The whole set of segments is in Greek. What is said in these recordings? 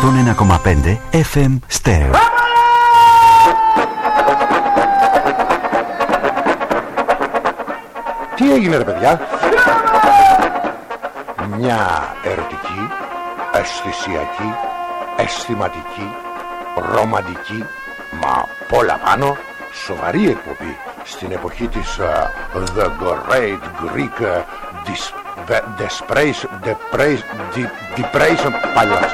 101,5 FM Stereo. Τι έγινε ρε παιδιά; Μια ερωτική Αισθησιακή Αισθηματική Ρομαντική Μα πολλά πάνω Σοβαρή εκπομπή Στην εποχή της uh, The Great Greek uh, dis, Depression Depression Παλιάς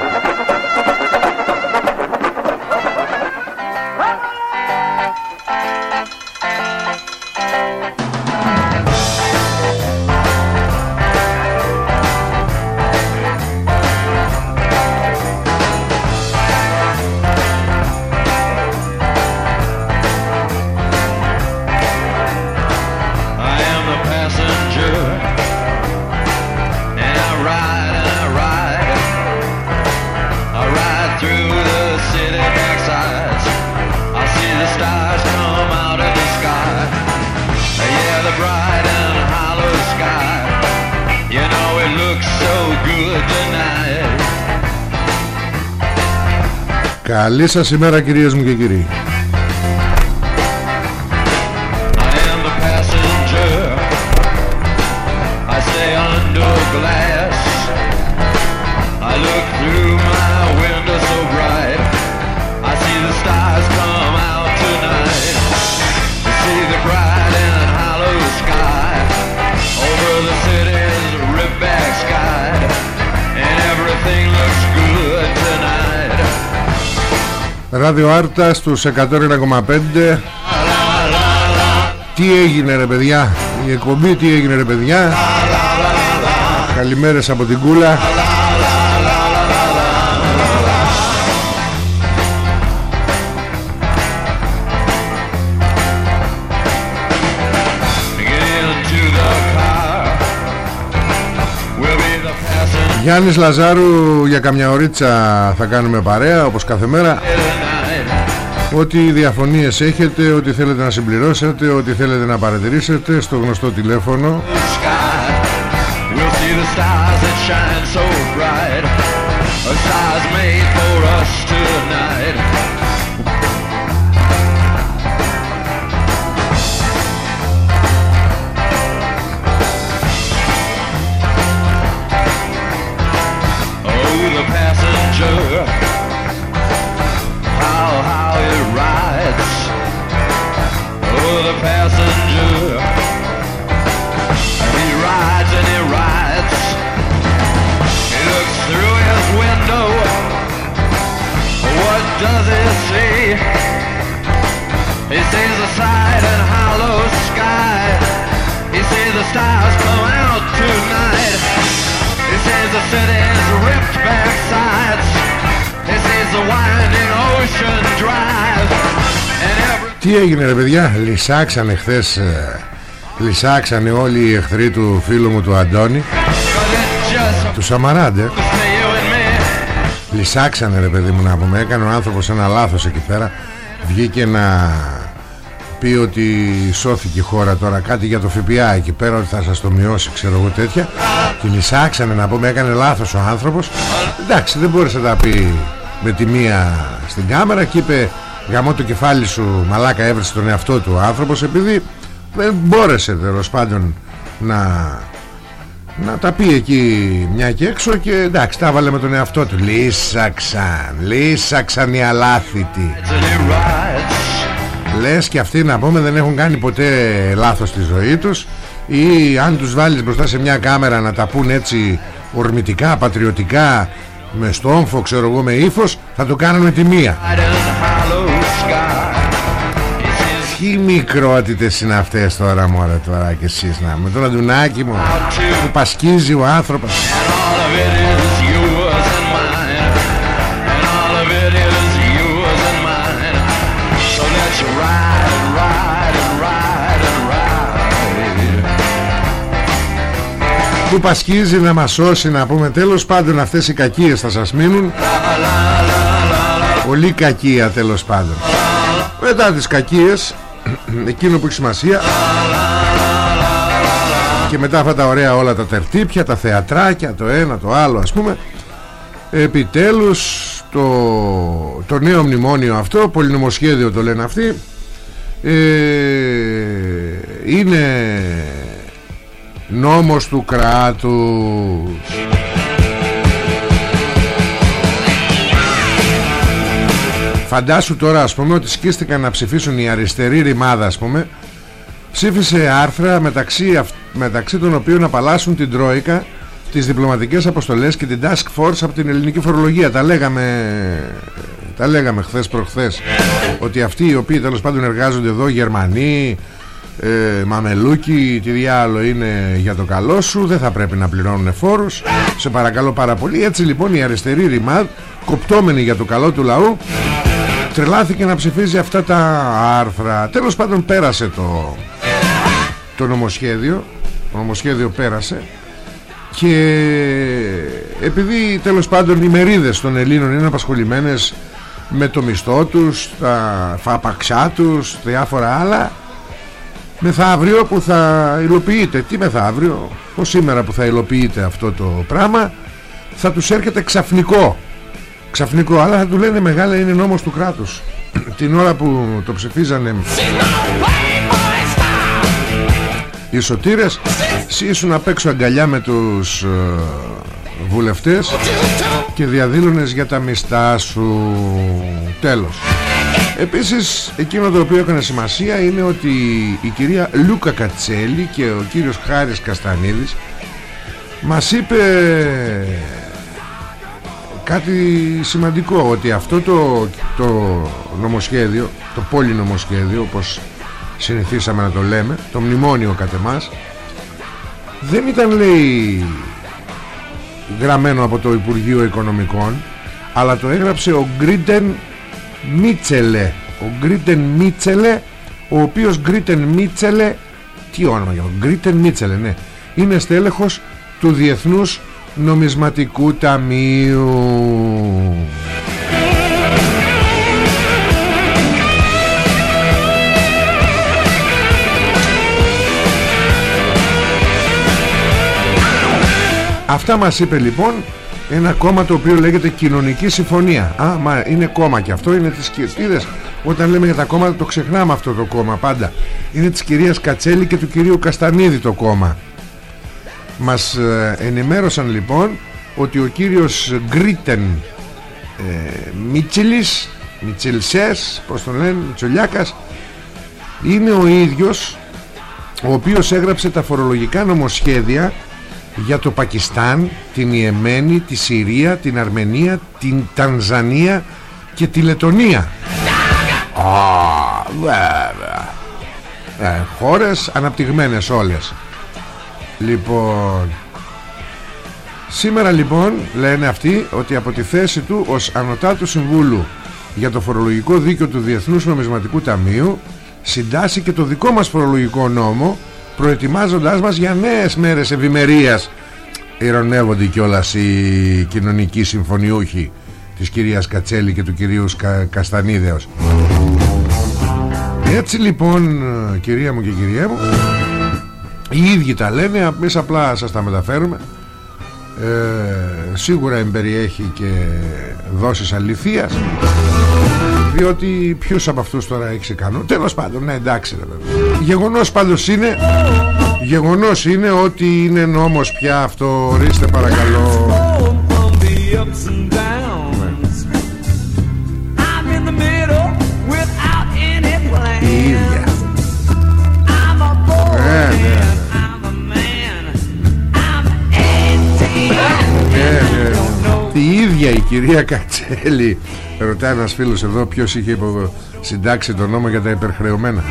Καλή σας ημέρα κυρίες μου και κύριοι Ράδιο Άρτα στους 101,5 Τι έγινε ρε παιδιά; Η εκπομπή τι έγινε ρε παιδιά; Καλημέρες από την Κούλα. Γιάννης Λαζάρου για καμιά ωρίτσα θα κάνουμε παρέα όπως κάθε μέρα Ό,τι διαφωνίες έχετε, ό,τι θέλετε να συμπληρώσετε, ό,τι θέλετε να παρατηρήσετε στο γνωστό τηλέφωνο Τι έγινε ρε παιδιά; Λυσάξανε χθες ε, Λυσάξανε όλοι οι εχθροί του φίλου μου του Αντώνη. Του Σαμαράντε. Λυσάξανε ρε παιδί μου να πούμε. Έκανε ο άνθρωπος ένα λάθος εκεί πέρα. Βγήκε να πει ότι σώθηκε η χώρα τώρα. Κάτι για το ΦΠΑ εκεί πέρα Ότι θα σας το μειώσει ξέρω εγώ τέτοια. Και λυσάξανε να πούμε. Έκανε λάθος ο άνθρωπος. Εντάξει δεν μπόρεσε να τα πει με τη μία στην κάμερα Και είπε γαμώ το κεφάλι σου μαλάκα έβρισε τον εαυτό του ο άνθρωπος επειδή δεν μπόρεσε τέλος πάντων να, να τα πει εκεί μια και έξω και εντάξει τα βάλε με τον εαυτό του. Λύσαξαν, λύσαξαν οι αλάθητοι. Λες και αυτοί να πούμε δεν έχουν κάνει ποτέ λάθος στη ζωή τους ή αν τους βάλεις μπροστά σε μια κάμερα να τα πούν έτσι ορμητικά, πατριωτικά με στόμφο ξέρω εγώ με ύφος θα το κάνουν με τη μία. Τι μικρότητες είναι αυτές τώρα μωρέ τώρα και εσείς να με. Τον αντουνάκι μου που πασκίζει ο άνθρωπος που πασχίζει να μας σώσει να πούμε. Τέλος πάντων αυτές οι κακίες θα σας μείνουν. Πολύ κακία τέλος πάντων. Μετά τις κακίες εκείνο που έχει σημασία. Και μετά αυτά τα ωραία όλα τα τερτύπια τα θεατράκια το ένα το άλλο ας πούμε. Επιτέλους το, το νέο μνημόνιο αυτό πολυνομοσχέδιο το λένε αυτοί ε, είναι νόμος του κράτους. Φαντάσου τώρα ας πούμε ότι σκίστηκαν να ψηφίσουν οι αριστεροί ρημάδα ας πούμε. Ψήφισε άρθρα μεταξύ, μεταξύ των οποίων απαλλάσσουν την Τρόικα τις διπλωματικές αποστολές και την Task Force από την ελληνική φορολογία. Τα λέγαμε τα λέγαμε χθες προχθές ότι αυτοί οι οποίοι τέλος πάντων εργάζονται εδώ Γερμανοί ε, Μαμελούκοι τι διάλο είναι για το καλό σου δεν θα πρέπει να πληρώνουν φόρους. Σε παρακαλώ πάρα πολύ. Έτσι λοιπόν η αριστερή ρημάδ κοπτόμενη για το καλό του λαού τρελάθηκε να ψηφίζει αυτά τα άρθρα. Τέλος πάντων πέρασε το το νομοσχέδιο. Το νομοσχέδιο πέρασε. Και επειδή τέλος πάντων οι μερίδες των Ελλήνων είναι απασχολημένες με το μισθό τους, τα φαπαξά τους, διάφορα άλλα μεθαύριο που θα υλοποιείται. Τι μεθαύριο, πως σήμερα που θα υλοποιείται αυτό το πράγμα θα τους έρχεται ξαφνικό. Ξαφνικό αλλά θα του λένε μεγάλα είναι νόμος του κράτους την ώρα που το ψηφίζανε οι σωτήρες ήσουν απ' έξω αγκαλιά με τους ε, βουλευτές και διαδήλωνες για τα μιστά σου. Τέλος Επίσης εκείνο το οποίο έκανε σημασία είναι ότι η κυρία Λούκα Κατσέλη και ο κύριος Χάρης Καστανίδης μας είπε κάτι σημαντικό ότι αυτό το, το νομοσχέδιο το πολυνομοσχέδιο όπως συνηθίσαμε να το λέμε το μνημόνιο κατ' εμάς δεν ήταν λέει γραμμένο από το Υπουργείο Οικονομικών αλλά το έγραψε ο Γκρίτεν Μίτσελε. Ο Γκρίτεν Μίτσελε ο οποίος Γκρίτεν Μίτσελε τι όνομα για Γκρίτεν Μίτσελε ναι είναι στέλεχος του Διεθνούς Νομισματικού Ταμείου. Αυτά μας είπε λοιπόν ένα κόμμα το οποίο λέγεται Κοινωνική Συμφωνία. Α, μα είναι κόμμα και αυτό είναι της κυρίας. Όταν λέμε για τα κόμματα το ξεχνάμε αυτό το κόμμα πάντα. Είναι της κυρίας Κατσέλη και του κυρίου Καστανίδη το κόμμα. Μας ε, ενημέρωσαν λοιπόν ότι ο κύριος Γκρίτεν ε, Μίτσιλης, Μιτσιλσές, πώς τον λένε, Μιτσολιάκας, είναι ο ίδιος ο οποίος έγραψε τα φορολογικά νομοσχέδια για το Πακιστάν, την Ιεμένη, τη Συρία, την Αρμενία, την Τανζανία και τη Λετωνία. Α, βέβαια. Ε, χώρες αναπτυγμένες όλες. Λοιπόν, σήμερα λοιπόν λένε αυτοί ότι από τη θέση του ως ανωτάτου συμβούλου για το φορολογικό δίκαιο του Διεθνούς Νομισματικού Ταμείου συντάσσει και το δικό μας φορολογικό νόμο προετοιμάζοντάς μας για νέες μέρες ευημερίας. Ηρωνεύονται κιόλας οι κοινωνικοί συμφωνιούχοι της κυρίας Κατσέλη και του κυρίου Κα... Καστανίδεως. Έτσι λοιπόν κυρία μου και κυρία μου οι ίδιοι τα λένε εμείς απλά σας τα μεταφέρουμε. Ε, σίγουρα εμπεριέχει και δόσεις αληθείας διότι ποιους από αυτούς τώρα έχει ικανό τέλος πάντων ναι εντάξει γεγονός πάντως είναι γεγονός είναι ότι είναι νόμος πια αυτό. Ορίστε παρακαλώ. Η ίδια ναι, ναι, ναι. Η ίδια η κυρία Κατσέλη Ρωτάει ένας φίλος εδώ ποιος είχε συντάξει τον νόμο για τα υπερχρεωμένα.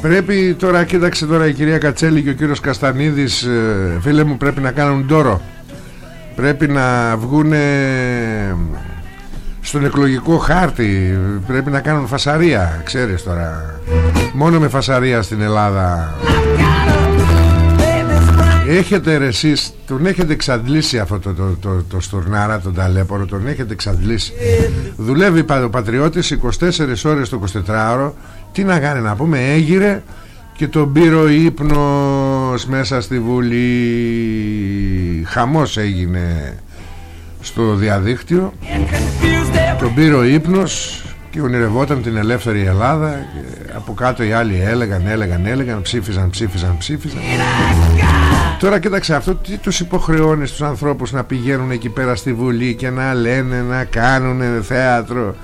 Πρέπει τώρα, κοίταξε τώρα η κυρία Κατσέλη και ο κύριος Καστανίδης ε, Φίλε μου πρέπει να κάνουν τόρο Πρέπει να βγουν στον εκλογικό χάρτη Πρέπει να κάνουν φασαρία Ξέρεις τώρα. Μόνο με φασαρία στην Ελλάδα Έχετε ρε εσείς Τον έχετε εξαντλήσει αυτό το, το, το, το στουρνάρα Τον ταλέπορο Τον έχετε εξαντλήσει. Δουλεύει ο πατριώτης 24 ώρες το 24ωρο Τι να κάνει να πούμε Έγιρε και τον πήρε ύπνος χαμός μέσα στη Βουλή. Χαμός έγινε στο διαδίκτυο. Τον πήρε ο ύπνος και ονειρευόταν την ελεύθερη Ελλάδα και από κάτω οι άλλοι έλεγαν, έλεγαν, έλεγαν ψήφιζαν, ψήφιζαν, ψήφιζαν Τώρα κοίταξε αυτό τι τους υποχρεώνεις στους ανθρώπους να πηγαίνουν εκεί πέρα στη Βουλή και να λένε, να κάνουν θέατρο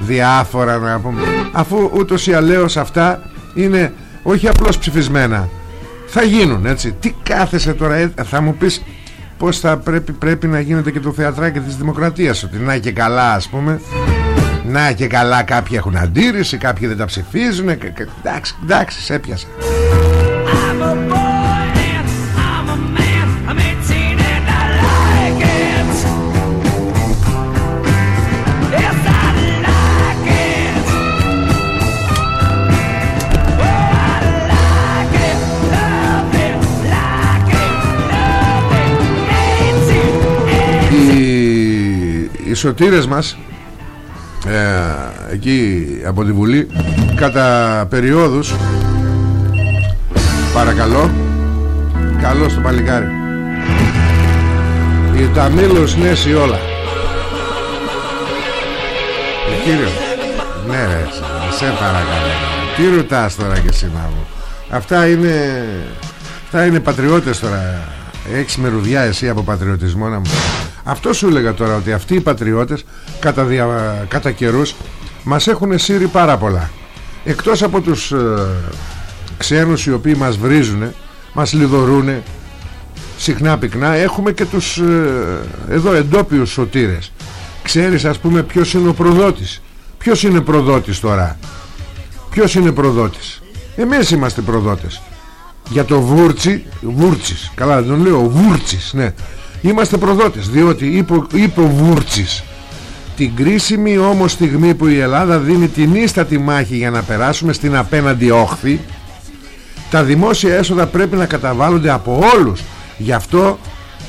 διάφορα να πούμε. Αφού ούτως ή αλλαίως αυτά είναι όχι απλώς ψηφισμένα. Θα γίνουν έτσι. Τι κάθεσαι τώρα ε, θα μου πεις πως θα πρέπει, πρέπει να γίνεται και το θεατράκι της δημοκρατίας ότι να και καλά ας πούμε. Να και καλά κάποιοι έχουν αντίρρηση κάποιοι δεν τα ψηφίζουν εντάξει, εντάξει σε έπιασα σωτήρες μας ε, εκεί από τη Βουλή κατά περιόδους παρακαλώ καλό στο παλικάρι. Η Ταμίλος Νέση όλα. Ε, κύριο ναι ρε σε παρακαλώ. Τι ρωτάς τώρα και εσύ μου αυτά είναι αυτά είναι πατριώτες τώρα. Έχεις μερουδιά εσύ από πατριωτισμό να μου Αυτό σου έλεγα τώρα ότι αυτοί οι πατριώτες κατά, δια... κατά καιρούς μας έχουν σύρει πάρα πολλά. Εκτός από τους ε, ξένους οι οποίοι μας βρίζουν Μας λιδωρούνε συχνά πυκνά Έχουμε και τους ε, εδώ εντόπιους σωτήρες. Ξέρεις ας πούμε ποιος είναι ο προδότης. Ποιος είναι προδότης τώρα; Ποιος είναι προδότης; Εμείς είμαστε προδότες. Για το Βούρτσι Βούρτσις, καλά δεν τον λέω Βούρτσις, ναι Είμαστε προδότες διότι είπε, είπε ο Βούρτσις Την κρίσιμη όμως στιγμή που η Ελλάδα δίνει την ίστατη μάχη για να περάσουμε στην απέναντι όχθη Τα δημόσια έσοδα πρέπει να καταβάλλονται από όλους. Γι' αυτό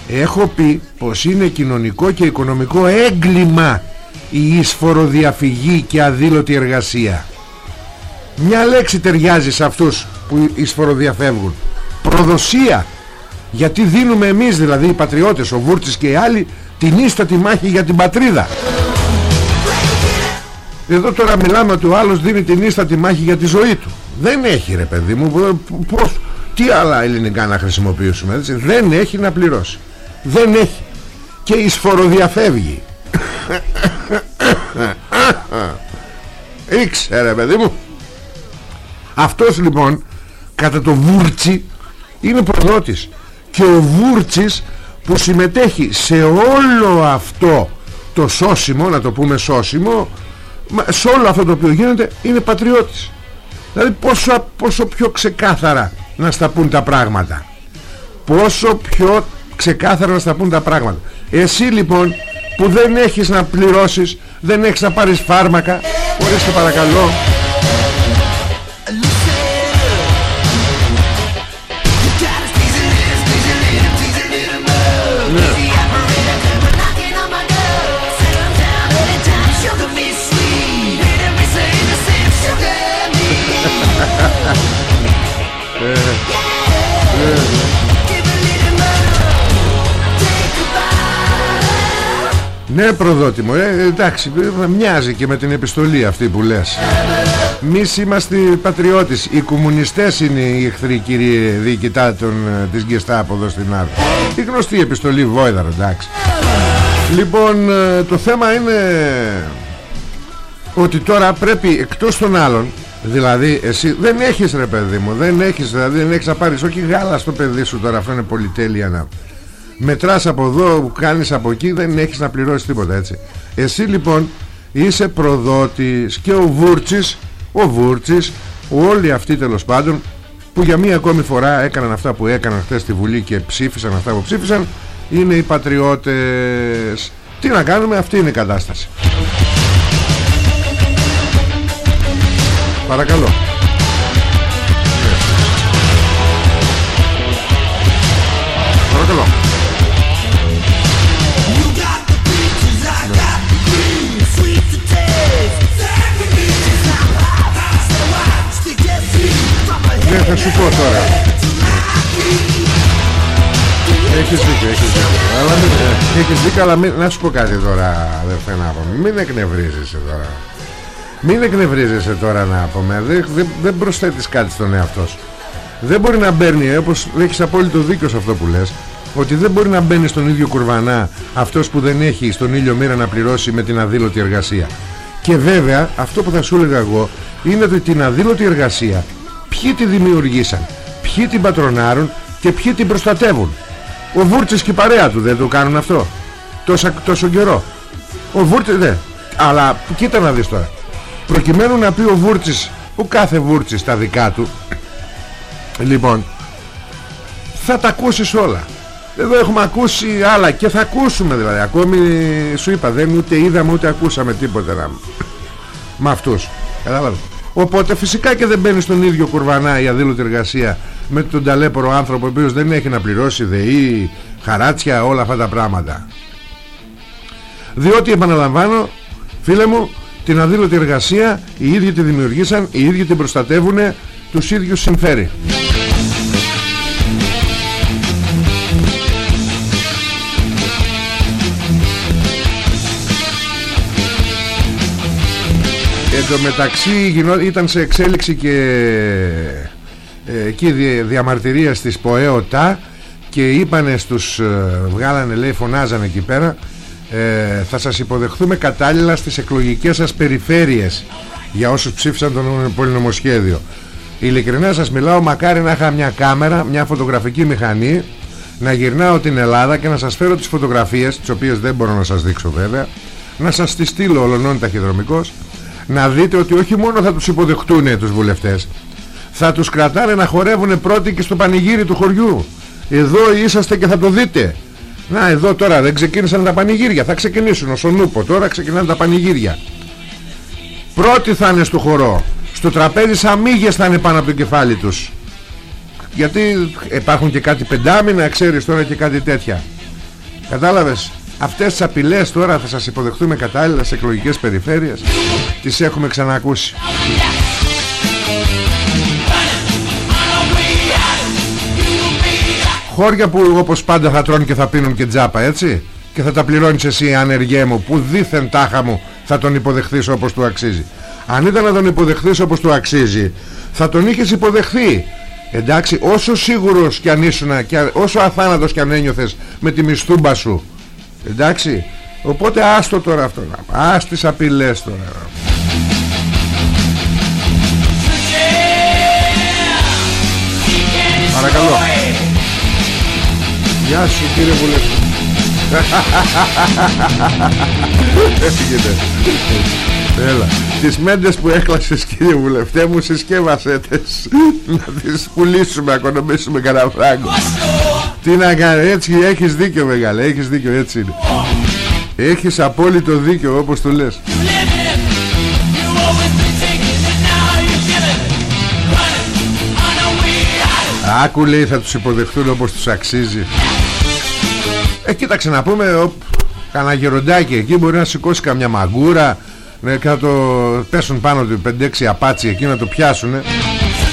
έχω πει πως είναι κοινωνικό και οικονομικό έγκλημα η εισφοροδιαφυγή και αδήλωτη εργασία Μια λέξη ταιριάζει σε αυτούς που εισφοροδιαφεύγουν. Προδοσία γιατί δίνουμε εμείς δηλαδή οι πατριώτες ο Βούρτσης και οι άλλοι την ίστατη μάχη για την πατρίδα. Εδώ τώρα μιλάμε ότι ο άλλος δίνει την ίστατη μάχη για τη ζωή του. Δεν έχει ρε παιδί μου πώς, τι άλλα ελληνικά να χρησιμοποιήσουμε έτσι; δεν έχει να πληρώσει. Δεν έχει. Και εισφοροδιαφεύγει ήξερε παιδί μου. Αυτός λοιπόν κατά το Βούρτσι είναι προδότης και ο Βούρτσης που συμμετέχει σε όλο αυτό το σώσιμο να το πούμε σώσιμο σε όλο αυτό το οποίο γίνεται είναι πατριώτης. Δηλαδή πόσο, πόσο πιο ξεκάθαρα να στα πούν τα πράγματα. Πόσο πιο ξεκάθαρα να στα πούν τα πράγματα. Εσύ λοιπόν που δεν έχεις να πληρώσεις δεν έχεις να πάρεις φάρμακα ορίστε παρακαλώ Ναι προδότη μου ε, Εντάξει μοιάζει και με την επιστολή αυτή που λες. Εμείς είμαστε πατριώτες Οι κομμουνιστές είναι οι εχθροί κύριε διοικητά των, ε, της Γκεστάπο εδώ στην Άρη Η γνωστή επιστολή Βόιδαρο εντάξει. Λοιπόν ε, το θέμα είναι Ότι τώρα πρέπει εκτός των άλλων Δηλαδή εσύ δεν έχεις ρε παιδί μου Δεν έχεις δηλαδή δεν έχεις να πάρεις Όχι γάλα στο παιδί σου τώρα Αυτό είναι πολυτέλεια να μετράς από εδώ κάνεις από εκεί δεν έχεις να πληρώσεις τίποτα έτσι. Εσύ λοιπόν είσαι προδότης και ο Βούρτσης ο Βούρτσης όλοι αυτοί τέλος πάντων που για μία ακόμη φορά έκαναν αυτά που έκαναν χθες στη Βουλή και ψήφισαν αυτά που ψήφισαν είναι οι πατριώτες. Τι να κάνουμε αυτή είναι η κατάσταση. Παρακαλώ. παρακαλώ θα σου πω τώρα. έχεις δίκιο, έχεις δίκιο. Αλλά μην, ε, έχεις δίκιο, αλλά μην, να σου πω κάτι τώρα, αδερφέ, να πω. Μην εκνευρίζεσαι τώρα. Μην εκνευρίζεσαι τώρα να πούμε. Δεν, δεν, δεν προσθέτεις κάτι στον εαυτό σου. Δεν μπορεί να μπαίνει, όπως έχεις απόλυτο δίκιο σε αυτό που λες, ότι δεν μπορεί να μπαίνει στον ίδιο κουρβανά αυτός που δεν έχει στον ήλιο μοίρα να πληρώσει με την αδήλωτη εργασία. Και βέβαια αυτό που θα σου έλεγα εγώ είναι ότι την αδήλωτη εργασία ποιοι τη δημιουργήσαν, ποιοι την πατρονάρουν και ποιοι την προστατεύουν. Ο Βούρτσης και η παρέα του δεν το κάνουν αυτό. Τόσο, τόσο καιρό. Ο Βούρτσης δεν. Αλλά κοίτα να δεις τώρα. Προκειμένου να πει ο Βούρτσης, ο κάθε Βούρτσης τα δικά του, λοιπόν, θα τα ακούσεις όλα. Εδώ έχουμε ακούσει άλλα και θα ακούσουμε δηλαδή. Ακόμη σου είπα δεν ούτε είδαμε ούτε ακούσαμε τίποτα να... με αυτούς. Κατάλαβες; Οπότε φυσικά και δεν μπαίνει στον ίδιο κουρβανά η αδήλωτη εργασία με τον ταλέπορο άνθρωπο ο οποίος δεν έχει να πληρώσει ΔΕΗ, χαράτσια, όλα αυτά τα πράγματα. Διότι επαναλαμβάνω, φίλε μου, την αδήλωτη εργασία οι ίδιοι τη δημιουργήσαν, οι ίδιοι την προστατεύουν, τους ίδιους συμφέρει. Εν τω μεταξύ ήταν σε εξέλιξη και ε, εκεί διαμαρτυρία της ΠΟΕΟΤΑ και είπανε στους ε, βγάλανε λέει φωνάζανε εκεί πέρα ε, θα σας υποδεχθούμε κατάλληλα στις εκλογικές σας περιφέρειες για όσους ψήφισαν τον πολυνομοσχέδιο. Ειλικρινά σας μιλάω μακάρι να είχα μια κάμερα μια φωτογραφική μηχανή να γυρνάω την Ελλάδα και να σας φέρω τις φωτογραφίες τις οποίες δεν μπορώ να σας δείξω βέβαια να σας τις στείλω ολονών ταχυδρομικός να δείτε ότι όχι μόνο θα τους υποδεχτούν τους βουλευτές θα τους κρατάνε να χορεύουν πρώτοι και στο πανηγύρι του χωριού. Εδώ είσαστε και θα το δείτε. Να εδώ τώρα δεν ξεκίνησαν τα πανηγύρια θα ξεκινήσουν. Ο Σονούπο τώρα ξεκινάνε τα πανηγύρια. Πρώτοι θα είναι στο χορό. Στο τραπέζι σαν μύγες θα είναι πάνω από το κεφάλι τους. Γιατί υπάρχουν και κάτι πεντάμινα ξέρεις τώρα και κάτι τέτοια. Κατάλαβες; Αυτές τις απειλές τώρα θα σας υποδεχτούμε κατάλληλα σε εκλογικές περιφέρειες. Τις έχουμε ξανακούσει. Χώρια που όπως πάντα θα τρώνε και θα πίνουν και τζάπα έτσι. Και θα τα πληρώνεις εσύ ανεργέ μου Που δίθεν τάχα μου θα τον υποδεχθείς όπως του αξίζει. Αν ήταν να τον υποδεχθείς όπως του αξίζει Θα τον είχες υποδεχθεί. Εντάξει όσο σίγουρος κι αν ήσουν και Όσο αθάνατος κι αν ένιωθες Με τη μισθούμπα σου Εντάξει. Οπότε άστο τώρα αυτό Ας τις απειλές τώρα. Παρακαλώ. Γεια σου κύριε βουλευτή Έφυγετε Έλα. Τις μέντες που έκλασες κύριε βουλευτέ μου Συσκεύασέ τες Να τις πουλήσουμε Να οικονομήσουμε κανένα φράγκο. Τι να κάνει έτσι έχεις δίκιο μεγάλε Έχεις δίκιο έτσι είναι. Έχεις απόλυτο δίκιο όπως το λες. Άκου λέει θα τους υποδεχτούν όπως τους αξίζει Ε κοίταξε να πούμε Κανα γεροντάκι εκεί μπορεί να σηκώσει καμιά μαγκούρα ναι, και να το πέσουν πάνω του 5-6 απάτσι εκεί να το πιάσουν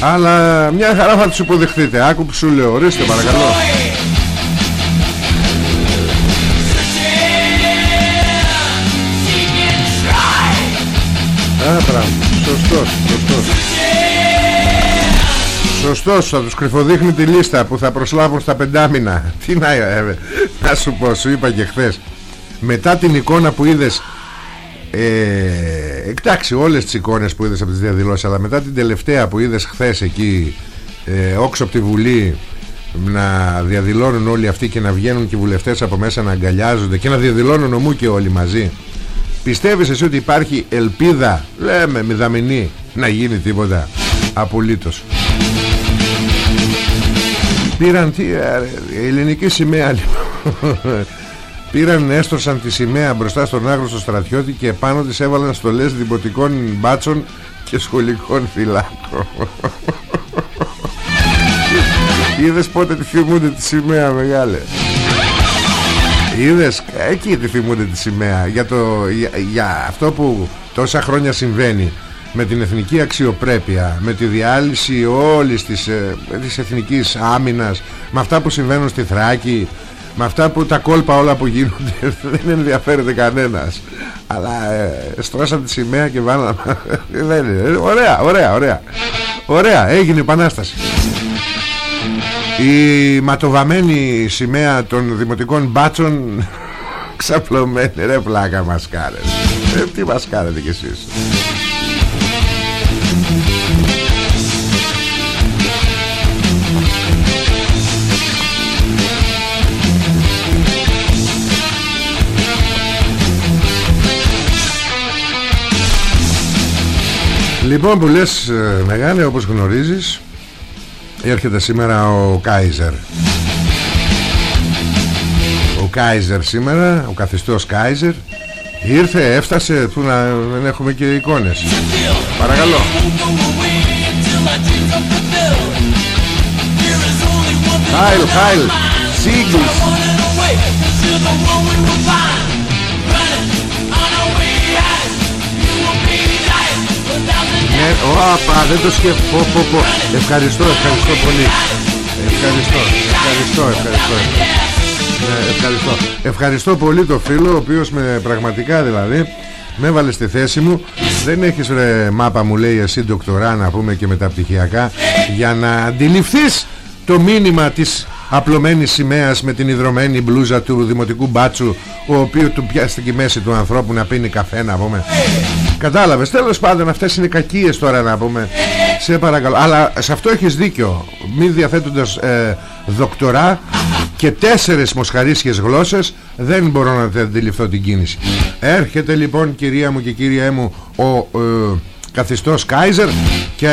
αλλά μια χαρά θα τους υποδεχτείτε άκου που σου λέω ορίστε παρακαλώ Α, πράγμα. Σωστός, σωστός. Σωστός, θα τους κρυφοδείχνει τη λίστα που θα προσλάβουν στα πεντάμινα. Τι να, ε, να σου πω, σου είπα και χθες. Μετά την εικόνα που είδες ε, εντάξει όλες τις εικόνες που είδες από τις διαδηλώσεις αλλά μετά την τελευταία που είδες χθες εκεί ε, όξω από τη Βουλή να διαδηλώνουν όλοι αυτοί και να βγαίνουν και οι βουλευτές από μέσα να αγκαλιάζονται και να διαδηλώνουν ομού και όλοι μαζί πιστεύεις εσύ ότι υπάρχει ελπίδα λέμε μηδαμινή να γίνει τίποτα απολύτως πήραν τι η ελληνική σημαία λοιπόν Πήραν, έστρωσαν τη σημαία μπροστά στον άγνωστο στρατιώτη και πάνω της έβαλαν στολές δημοτικών μπάτσων και σχολικών φυλάκων. Είδες πότε τη θυμούνται τη σημαία μεγάλε; Είδες, εκεί τη θυμούνται τη σημαία για, το, για, αυτό που τόσα χρόνια συμβαίνει με την εθνική αξιοπρέπεια, με τη διάλυση όλης της, ε, της εθνικής άμυνας, με αυτά που συμβαίνουν στη Θράκη, με αυτά που τα κόλπα όλα που γίνονται δεν ενδιαφέρεται κανένας. Αλλά ε, στρώσαν τη σημαία και βάλαμε. Δεν είναι. ωραία ωραία ωραία. Ωραία έγινε επανάσταση. Η ματοβαμένη σημαία των δημοτικών μπάτσων ξαπλωμένη. Ρε πλάκα μας κάνετε ε, τι μας κάνετε κι εσείς Λοιπόν που λες ε, μεγάλε όπως γνωρίζεις Έρχεται σήμερα ο Κάιζερ. Ο Κάιζερ σήμερα Ο καθιστός Κάιζερ Ήρθε, έφτασε Που να δεν έχουμε και εικόνες. Παρακαλώ. Χάιλ, Χάιλ Σίγκλης Ναι, όπα, δεν το σκέφτομαι. Ευχαριστώ, ευχαριστώ πολύ. Ευχαριστώ, ευχαριστώ, ευχαριστώ. Ναι, ευχαριστώ. ευχαριστώ πολύ το φίλο Ο οποίος με πραγματικά δηλαδή Με έβαλε στη θέση μου. Δεν έχεις ρε μάπα μου λέει εσύ ντοκτορά Να πούμε και μεταπτυχιακά Για να αντιληφθείς το μήνυμα της απλωμένης σημαίας με την υδρωμένη μπλούζα του δημοτικού μπάτσου ο οποίος του πιάστηκε η μέση του ανθρώπου να πίνει καφέ να πούμε. Κατάλαβες. Τέλος πάντων αυτές είναι κακίες τώρα να πούμε. Σε παρακαλώ. Αλλά σε αυτό έχεις δίκιο. Μη διαθέτοντας ε, δοκτορά και τέσσερες μοσχαρίσιες γλώσσες δεν μπορώ να αντιληφθώ την κίνηση. Έρχεται λοιπόν κυρία μου και κύριέ μου ο ε, καθιστός Κάιζερ και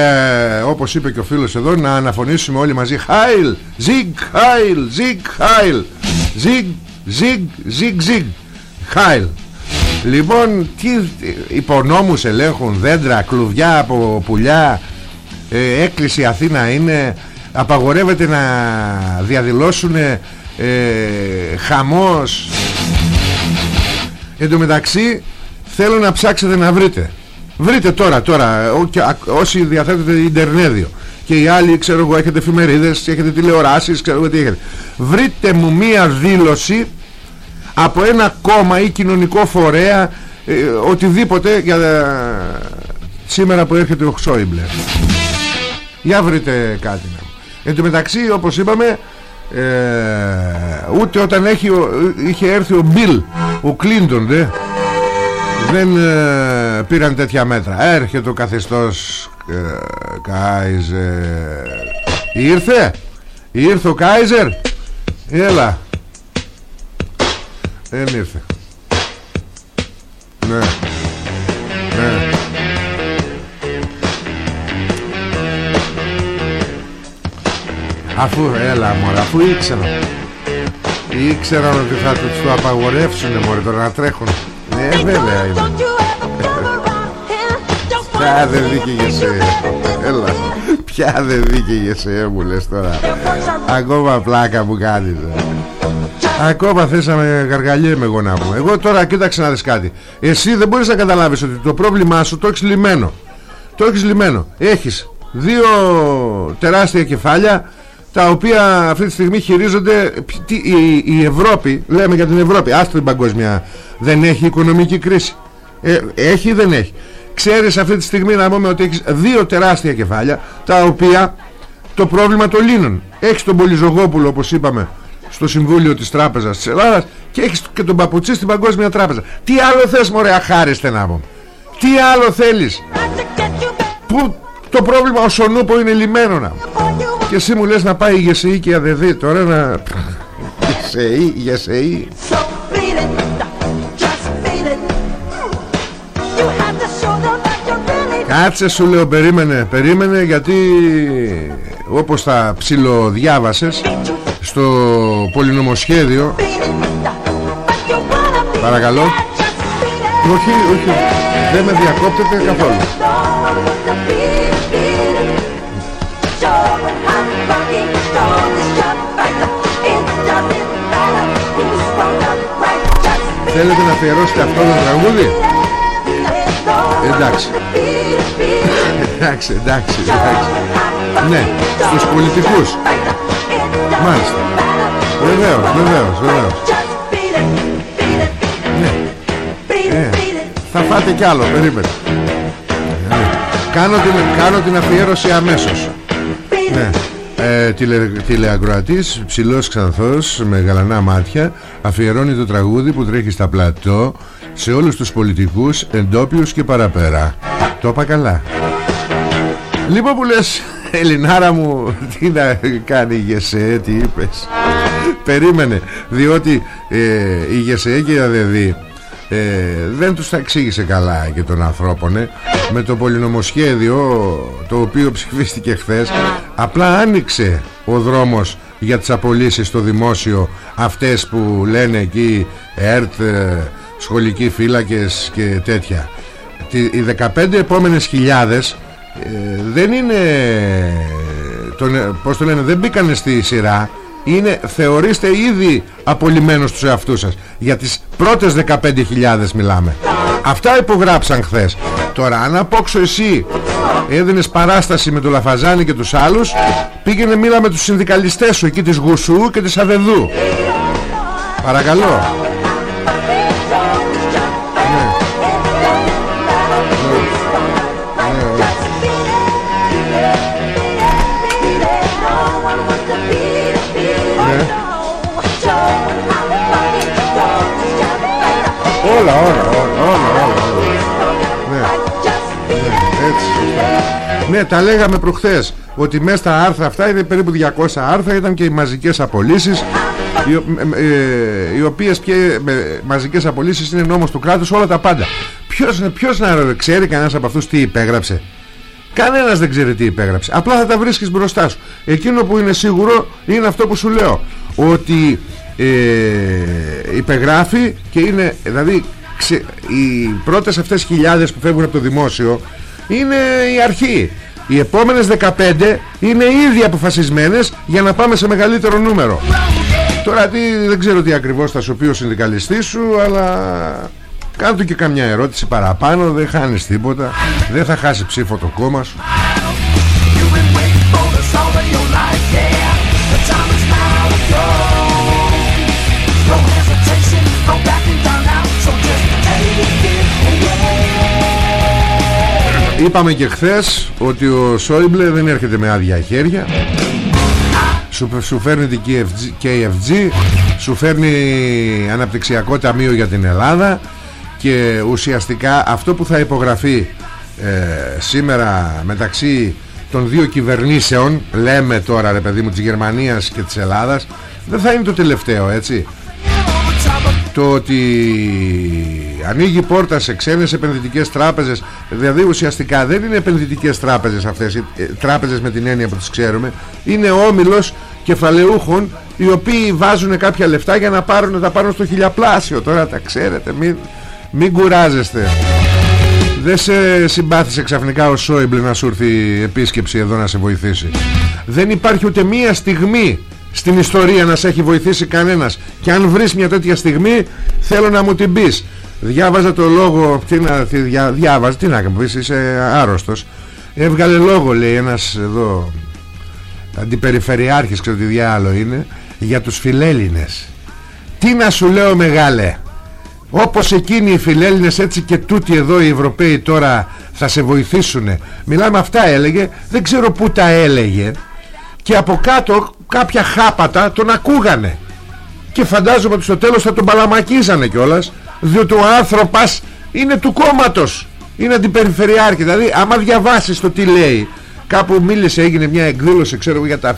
όπως είπε και ο φίλος εδώ να αναφωνήσουμε όλοι μαζί. Χάιλ, Ζιγ, Χάιλ, Ζιγ, Χάιλ. Ζιγ, Ζιγ, Ζιγ, Ζιγ. Χάιλ. Λοιπόν τι υπονόμους ελέγχουν δέντρα, κλουβιά από πουλιά. Ε, Έκκληση Αθήνα είναι. Απαγορεύεται να διαδηλώσουν ε, χαμός. Εν τω μεταξύ θέλω να ψάξετε να βρείτε Βρείτε τώρα, τώρα, όσοι διαθέτετε Ιντερνέδιο και οι άλλοι, ξέρω εγώ, έχετε εφημερίδες, έχετε τηλεοράσεις, ξέρω εγώ τι έχετε. Βρείτε μου μία δήλωση από ένα κόμμα ή κοινωνικό φορέα, ε, οτιδήποτε για ε, σήμερα που έρχεται ο Ξόιμπλε. Για βρείτε κάτι να Εν τω μεταξύ, όπως είπαμε, ε, ούτε όταν έχει, είχε έρθει ο Μπιλ, ο Κλίντον, δε, δεν ε, πήραν τέτοια μέτρα. Έρχεται ο καθεστώς ε, Κάιζερ. Ήρθε; Ήρθε ο Κάιζερ; Έλα. Δεν ήρθε. Ναι. Ναι. Αφού έλα μωρά αφού ήξερα ήξεραν ότι θα τους το απαγορεύσουν μωρέ τώρα να τρέχουν ναι βέβαια είναι Ποια δεν δίκαιγε σε Έλα. Ποια δεν δίκαιγε σε μου λες τώρα. Ακόμα πλάκα που κάνεις ε. Ακόμα θέσαμε γαργαλιέμαι εγώ να πούμε Εγώ τώρα κοίταξε να δεις κάτι. Εσύ δεν μπορείς να καταλάβεις ότι το πρόβλημά σου το έχεις λιμένο. Το έχεις λιμένο. Έχεις δύο τεράστια κεφάλια τα οποία αυτή τη στιγμή χειρίζονται η, η Ευρώπη, λέμε για την Ευρώπη, άστρο την παγκόσμια, δεν έχει οικονομική κρίση. Ε, έχει ή δεν έχει. Ξέρεις αυτή τη στιγμή να πούμε ότι έχεις δύο τεράστια κεφάλια, τα οποία το πρόβλημα το λύνουν. Έχεις τον Πολυζογόπουλο όπως είπαμε στο Συμβούλιο της Τράπεζας της Ελλάδας και έχεις και τον Παπουτσί στην Παγκόσμια Τράπεζα. Τι άλλο θες μωρέ αχάριστε να πούμε. Τι άλλο θέλεις. Που το πρόβλημα ο Σονούπο είναι λιμένο να και εσύ μου λες να πάει η ΓΕΣΕΗ και αδεδί τώρα να... ΓΕΣΕΗ, ΓΕΣΕΗ Κάτσε σου λέω περίμενε Περίμενε γιατί Όπως θα ψιλοδιάβασες Στο πολυνομοσχέδιο Παρακαλώ. Όχι, όχι Δεν με διακόπτεται καθόλου Θέλετε να αφιερώσετε αυτό το τραγούδι; Εντάξει Εντάξει, εντάξει, εντάξει Ναι, στους πολιτικούς Μάλιστα Βεβαίως, βεβαίως, βεβαίως. Ναι. Θα φάτε κι άλλο, περίμενε. Ναι. Κάνω την, κάνω την αφιέρωση αμέσως. Ναι. Ε, τηλε, τηλεακροατής, ψηλός ξανθός, με γαλανά μάτια, αφιερώνει το τραγούδι που τρέχει στα πλατό σε όλους τους πολιτικούς, εντόπιους και παραπέρα. Το είπα καλά. Λοιπόν που λες, Ελληνάρα μου, τι να κάνεις η ΓΕΣΕ, τι είπες. Περίμενε, διότι ε, η ΓΕΣΕ και η ΑΔΕΔΗ ε, δεν τους τα εξήγησε καλά και των ανθρώπων ε. με το πολυνομοσχέδιο το οποίο ψηφίστηκε χθες απλά άνοιξε ο δρόμος για τις απολύσεις στο δημόσιο. Αυτές που λένε εκεί ΕΡΤ, ε, σχολικοί φύλακες και τέτοια. Οι 15 επόμενες χιλιάδες ε, δεν είναι τον, πώς το λένε δεν μπήκανε στη σειρά είναι, θεωρήστε ήδη απολυμμένος τους εαυτούς σας. Για τις πρώτες 15.000 μιλάμε. Αυτά υπογράψαν χθες. Τώρα αν απόξω εσύ έδινες παράσταση με το Λαφαζάνι και τους άλλους πήγαινε μίλα με τους συνδικαλιστές σου εκεί της Γουσού και της Αβεδού παρακαλώ Όλα, όλα, όλα, όλα, Ναι. ναι, έτσι, Ναι, τα λέγαμε προχθές ότι μέσα στα άρθρα αυτά είναι περίπου 200 άρθρα ήταν και οι μαζικές απολύσεις οι, ε, οι οποίες και με μαζικές απολύσεις είναι νόμος του κράτους όλα τα πάντα. Ποιος, ποιος να ξέρει κανένας από αυτούς τι υπέγραψε; Κανένας δεν ξέρει τι υπέγραψε. Απλά θα τα βρίσκεις μπροστά σου. Εκείνο που είναι σίγουρο είναι αυτό που σου λέω Ότι ε, υπεγράφει και είναι δηλαδή ξε, οι πρώτες αυτές χιλιάδες που φεύγουν από το δημόσιο είναι η αρχή. Οι επόμενες 15 είναι ήδη αποφασισμένες για να πάμε σε μεγαλύτερο νούμερο. Τώρα τι, δεν ξέρω τι ακριβώς θα σου πει ο συνδικαλιστής σου αλλά κάτω και καμιά ερώτηση παραπάνω δεν χάνεις τίποτα δεν θα χάσει ψήφο το κόμμα σου Είπαμε και χθες ότι ο Σόιμπλε δεν έρχεται με άδεια χέρια. Σου, σου φέρνει την KFG Σου φέρνει αναπτυξιακό ταμείο για την Ελλάδα Και ουσιαστικά αυτό που θα υπογραφεί ε, σήμερα μεταξύ των δύο κυβερνήσεων Λέμε τώρα ρε παιδί μου της Γερμανίας και της Ελλάδας Δεν θα είναι το τελευταίο έτσι. Το ότι ανοίγει πόρτα σε ξένες επενδυτικές τράπεζες. Δηλαδή ουσιαστικά δεν είναι επενδυτικές τράπεζες αυτές οι ε, τράπεζες με την έννοια που τις ξέρουμε. Είναι όμιλος κεφαλαιούχων οι οποίοι βάζουν κάποια λεφτά για να, πάρουν, να τα πάρουν στο χιλιαπλάσιο. Τώρα τα ξέρετε μην, μην κουράζεστε. Δεν σε συμπάθησε ξαφνικά ο Σόιμπλε να σου έρθει επίσκεψη εδώ να σε βοηθήσει. Δεν υπάρχει ούτε μία στιγμή στην ιστορία να σε έχει βοηθήσει κανένας. Και αν βρεις μια τέτοια στιγμή θέλω να μου την πεις διάβαζα το λόγο τι να, τι, διά, διάβαζα, τι να πεις είσαι άρρωστος. Έβγαλε λόγο λέει ένας εδώ αντιπεριφερειάρχης ξέρω τι διάλογο είναι για τους φιλέλληνες. Τι να σου λέω μεγάλε όπως εκείνοι οι φιλέλληνες έτσι και τούτοι εδώ οι Ευρωπαίοι τώρα θα σε βοηθήσουν μιλάμε αυτά έλεγε δεν ξέρω που τα έλεγε και από κάτω κάποια χάπατα τον ακούγανε. Και φαντάζομαι ότι στο τέλος θα τον παλαμακίζανε κιόλας διότι ο άνθρωπος είναι του κόμματος είναι αντιπεριφερειάρχη. Δηλαδή άμα διαβάσεις το τι λέει κάπου μίλησε έγινε μια εκδήλωση ξέρω για τα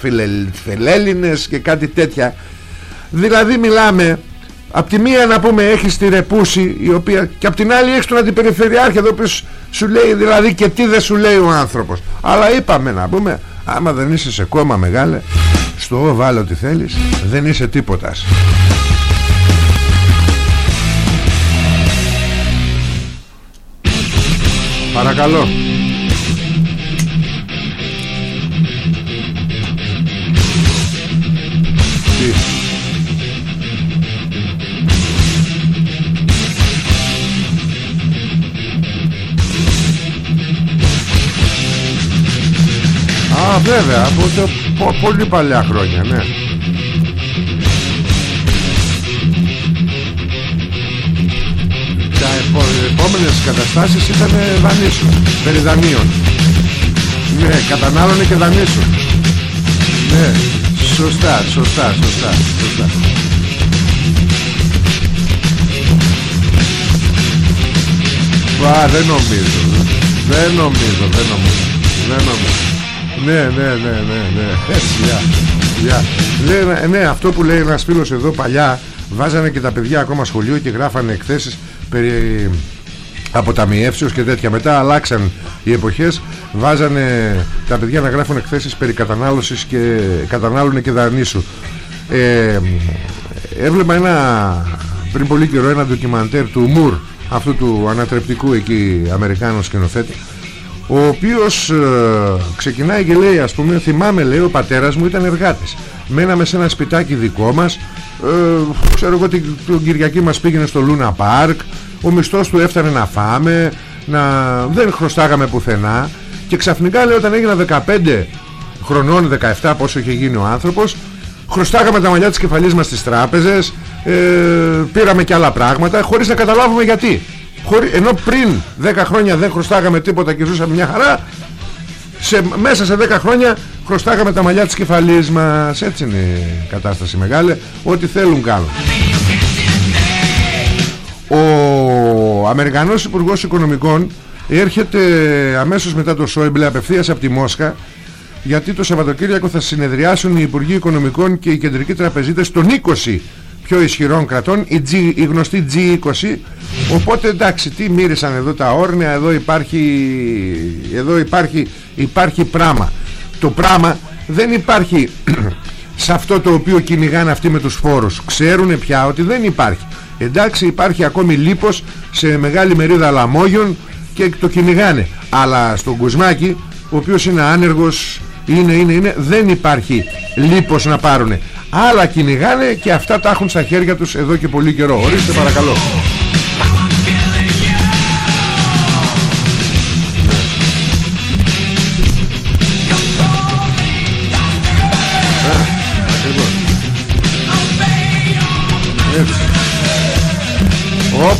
φιλέλληνες και κάτι τέτοια. Δηλαδή μιλάμε Απ' τη μία να πούμε έχεις τη Ρεπούση η οποία και απ' την άλλη έχεις τον αντιπεριφερειάρχη εδώ που σου λέει δηλαδή και τι δεν σου λέει ο άνθρωπος. Αλλά είπαμε να πούμε άμα δεν είσαι σε κόμμα μεγάλε στο βάλε ό,τι θέλεις δεν είσαι τίποτας Παρακαλώ. Α βέβαια από το πολύ παλιά χρόνια ναι καταστάσεις ήταν δανείσου περί δανείων ναι κατανάλωνε και δανείσου ναι σωστά σωστά σωστά σωστά. Πα, δεν νομίζω δεν νομίζω δεν νομίζω δεν νομίζω. Ναι ναι ναι ναι ναι. Έτσι γεια γεια. Ναι, ναι αυτό που λέει ένας φίλος εδώ παλιά βάζανε και τα παιδιά ακόμα σχολείο και γράφανε εκθέσεις περί αποταμιεύσεως και τέτοια μετά αλλάξαν οι εποχές βάζανε τα παιδιά να γράφουν εκθέσεις περί κατανάλωσης και κατανάλωνε και δανείσου. Ε, έβλεπα ένα πριν πολύ καιρό ένα ντοκιμαντέρ του Μουρ αυτού του ανατρεπτικού εκεί Αμερικάνου σκηνοθέτη ο οποίος ε, ξεκινάει και λέει ας πούμε θυμάμαι λέει ο πατέρας μου ήταν εργάτης. Μέναμε σε ένα σπιτάκι δικό μας. Ε, ξέρω εγώ την, την Κυριακή μας πήγαινε στο Λούνα Πάρκ ο μισθός του έφτανε να φάμε να... δεν χρωστάγαμε πουθενά. Και ξαφνικά λέει όταν έγινα 15 χρονών 17 πόσο είχε γίνει ο άνθρωπος χρωστάγαμε τα μαλλιά της κεφαλής μας στις τράπεζες ε, πήραμε και άλλα πράγματα χωρίς να καταλάβουμε γιατί. Χωρί, ενώ πριν 10 χρόνια δεν χρωστάγαμε τίποτα και ζούσαμε μια χαρά σε, μέσα σε 10 χρόνια χρωστάγαμε τα μαλλιά της κεφαλής μας. Έτσι είναι η κατάσταση μεγάλη. Ό,τι θέλουν κάνουν. Ο Αμερικανός Υπουργός Οικονομικών έρχεται αμέσως μετά το Σόιμπλε απευθείας από τη Μόσχα γιατί το Σαββατοκύριακο θα συνεδριάσουν οι Υπουργοί Οικονομικών και οι Κεντρικοί Τραπεζίτες των 20 πιο ισχυρών κρατών η, G, η γνωστή G20 οπότε εντάξει τι μύρισαν εδώ τα όρνια εδώ υπάρχει εδώ υπάρχει, υπάρχει πράμα. Το πράμα δεν υπάρχει σε αυτό το οποίο κυνηγάνε αυτοί με τους φόρους. Ξέρουν πια ότι δεν υπάρχει εντάξει υπάρχει ακόμη λίπος σε μεγάλη μερίδα λαμόγιων και το κυνηγάνε. Αλλά στον Κουσμάκη ο οποίος είναι άνεργος είναι, είναι, είναι δεν υπάρχει λίπος να πάρουνε. Άλλα κυνηγάνε και αυτά τα έχουν στα χέρια τους εδώ και πολύ καιρό. Ορίστε παρακαλώ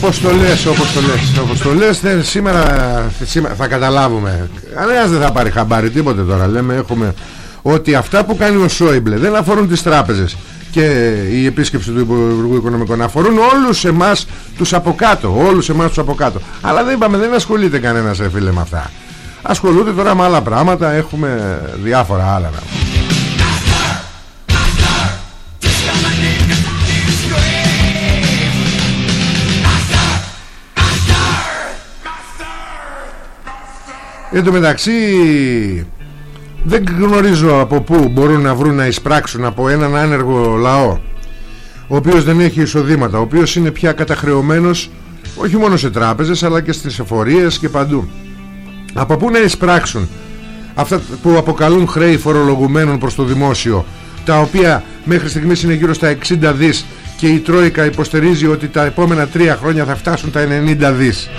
Όπως το λες, όπως το λες Όπως το λες σήμερα, σήμερα θα καταλάβουμε. Κανένας δεν θα πάρει χαμπάρι τίποτε τώρα. Λέμε έχουμε ότι αυτά που κάνει ο Σόιμπλε δεν αφορούν τις τράπεζες. Και η επίσκεψη του Υπουργού Οικονομικών αφορούν όλους εμάς τους από κάτω όλους εμάς τους από κάτω. Αλλά δεν είπαμε δεν ασχολείται κανένας φίλε με αυτά. Ασχολούνται τώρα με άλλα πράγματα έχουμε διάφορα άλλα να Εν τω μεταξύ δεν γνωρίζω από πού μπορούν να βρουν να εισπράξουν από έναν άνεργο λαό ο οποίος δεν έχει εισοδήματα ο οποίος είναι πια καταχρεωμένος όχι μόνο σε τράπεζες αλλά και στις εφορίες και παντού. Από πού να εισπράξουν αυτά που αποκαλούν χρέη φορολογουμένων προς το δημόσιο τα οποία μέχρι στιγμής είναι γύρω στα 60 δις και η Τρόικα υποστηρίζει ότι τα επόμενα τρία χρόνια θα φτάσουν τα 90 δις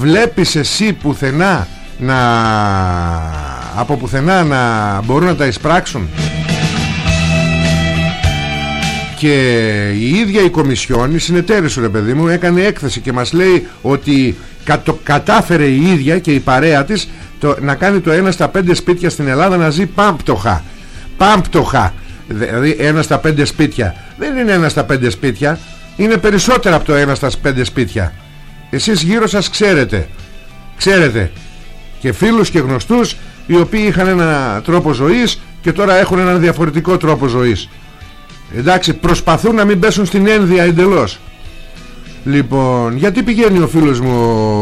βλέπεις εσύ πουθενά να από πουθενά να μπορούν να τα εισπράξουν; Και η ίδια η Κομισιόν η συνεταίρηση ρε παιδί μου έκανε έκθεση και μας λέει ότι κατάφερε η ίδια και η παρέα της το, να κάνει το ένα στα πέντε σπίτια στην Ελλάδα να ζει πάμπτωχα. Πάμπτωχα. Δηλαδή ένα στα πέντε σπίτια. Δεν είναι ένα στα πέντε σπίτια. Είναι περισσότερα από το ένα στα πέντε σπίτια εσείς γύρω σας ξέρετε. Ξέρετε. Και φίλους και γνωστούς οι οποίοι είχαν ένα τρόπο ζωής και τώρα έχουν ένα διαφορετικό τρόπο ζωής. Εντάξει προσπαθούν να μην πέσουν στην ένδια εντελώς. Λοιπόν γιατί πηγαίνει ο φίλος μου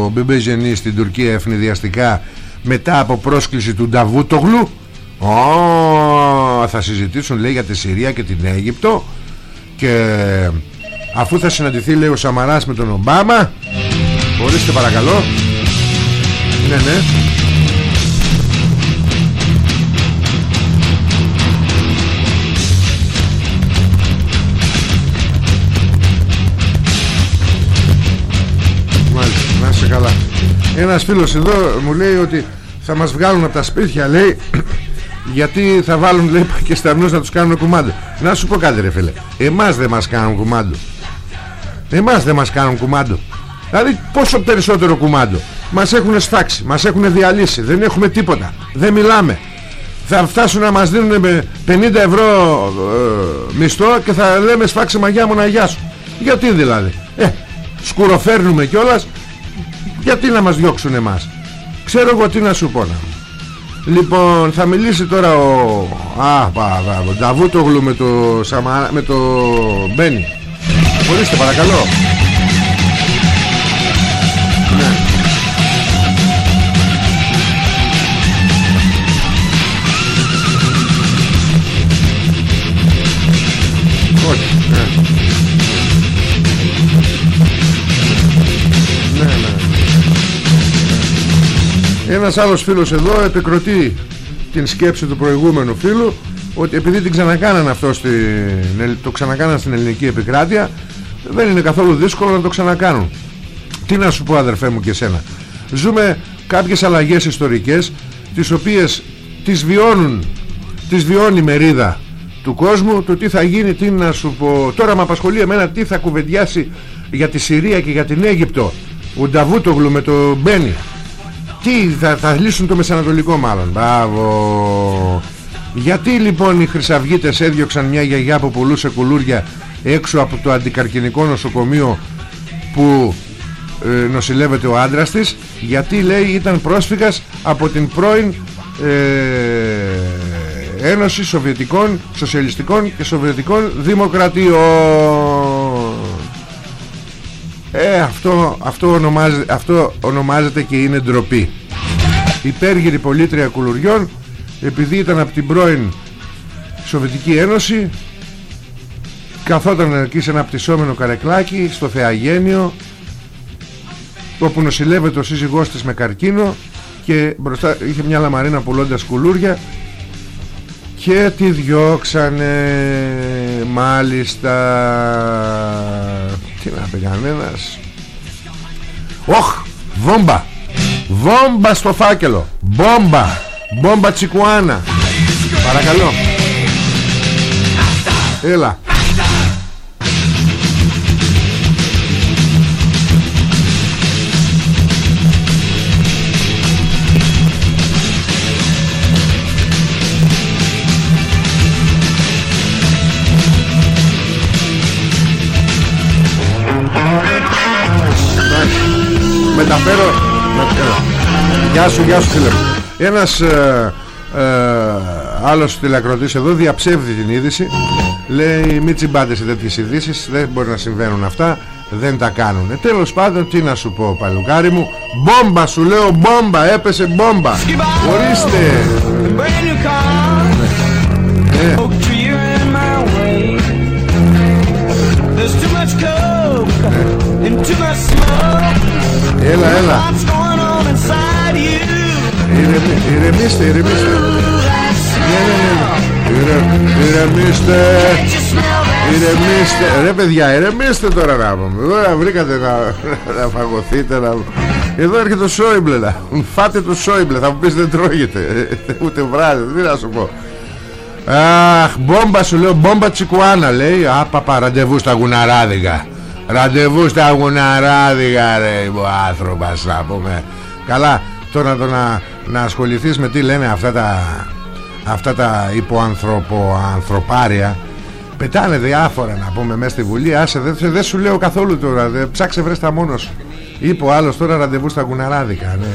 ο Μπεμπεζενή στην Τουρκία ευνηδιαστικά μετά από πρόσκληση του Νταβούτογλου; Oh, θα συζητήσουν λέει για τη Συρία και την Αίγυπτο. Και αφού θα συναντηθεί λέει ο Σαμαράς με τον Ομπάμα ορίστε παρακαλώ. Ναι ναι. Καλά. Ένας φίλος εδώ μου λέει ότι θα μας βγάλουν από τα σπίτια λέει γιατί θα βάλουν λέει πακιστανούς να τους κάνουν κουμάντο. Να σου πω κάτι ρε φίλε. Εμάς δεν μας κάνουν κουμάντο. Εμάς δεν μας κάνουν κουμάντο Δηλαδή πόσο περισσότερο κουμάντο. Μας έχουν σφάξει, μας έχουν διαλύσει. Δεν έχουμε τίποτα, δεν μιλάμε. Θα φτάσουν να μας δίνουν 50 ευρώ ε, μισθό Και θα λέμε σφάξε μαγιά μου να γεια σου Γιατί δηλαδή; Ε, Σκουροφέρνουμε κιόλας. Γιατί να μας διώξουν εμάς; Ξέρω εγώ τι να σου πω να. Λοιπόν θα μιλήσει τώρα ο Α, πα, πα, ο Νταβούτογλου με το, Σαμα... με το Μπένι. Ορίστε παρακαλώ Ένας άλλος φίλος εδώ επικροτεί την σκέψη του προηγούμενου φίλου ότι επειδή την ξανακάναν αυτό στην, το ξανακάναν στην ελληνική επικράτεια δεν είναι καθόλου δύσκολο να το ξανακάνουν. Τι να σου πω αδερφέ μου και σένα. Ζούμε κάποιες αλλαγές ιστορικές τις οποίες τις βιώνουν τις βιώνει η μερίδα του κόσμου το τι θα γίνει, τι να σου πω τώρα με απασχολεί εμένα τι θα κουβεντιάσει για τη Συρία και για την Αίγυπτο ο Νταβούτογλου με το Μπένι τι θα, θα λύσουν το Μεσανατολικό μάλλον. Μπράβο. Γιατί λοιπόν οι χρυσαυγίτες έδιωξαν μια γιαγιά που πουλούσε κουλούρια έξω από το αντικαρκυνικό νοσοκομείο που ε, νοσηλεύεται ο άντρας της; Γιατί λέει ήταν πρόσφυγας από την πρώην ε, Ένωση Σοβιετικών Σοσιαλιστικών και Σοβιετικών Δημοκρατιών ε, αυτό, αυτό, ονομάζεται, αυτό ονομάζεται και είναι ντροπή. Υπέργυρη πολίτρια κουλουριών επειδή ήταν από την πρώην Σοβιετική Ένωση καθόταν εκεί σε ένα πτυσσόμενο καρεκλάκι στο Θεαγένιο όπου νοσηλεύεται ο σύζυγός της με καρκίνο και μπροστά είχε μια λαμαρίνα πουλώντας κουλούρια και τη διώξανε μάλιστα τι να πει κανένας Οχ Βόμπα Βόμπα στο φάκελο. Μπόμπα. Μπόμπα τσικουάνα. Παρακαλώ. Έλα Γεια σου, γεια σου φίλε μου. Ένας ε, ε, άλλος τηλεκροτής εδώ διαψεύδει την είδηση. Λέει μην τσιμπάτε σε τέτοιες ειδήσεις, Δεν μπορεί να συμβαίνουν αυτά Δεν τα κάνουν ε, Τέλος πάντων τι να σου πω παλουκάρι μου. Μπόμπα σου λέω μπόμπα Έπεσε μπόμπα. Ορίστε. Ναι. Έλα, έλα. Ηρεμήστε, ηρεμήστε. Ναι, ναι, ναι. Ηρεμήστε. Ηρεμήστε. Ρε παιδιά, ηρεμήστε τώρα να πούμε. Εδώ βρήκατε να, να φαγωθείτε. Να... Εδώ έρχεται το Σόιμπλε να φάτε το Σόιμπλε. Θα μου πεις δεν τρώγεται. Ούτε βράδυ. Τι να σου πω. Αχ, μπόμπα σου λέω, μπόμπα τσικουάνα λέει. Άπαπα, ραντεβού στα γουναράδικα. Ραντεβού στα γουναράδικα ρε ο άνθρωπος να πούμε Καλά τώρα το να, να ασχοληθείς με τι λένε αυτά τα Αυτά τα υποανθρωπάρια Πετάνε διάφορα να πούμε μέσα στη Βουλή. Άσε δεν δε σου λέω καθόλου τώρα. Δε, Ψάξε βρες τα μόνος σου. Είπε ο άλλος τώρα ραντεβού στα γουναράδικα ναι.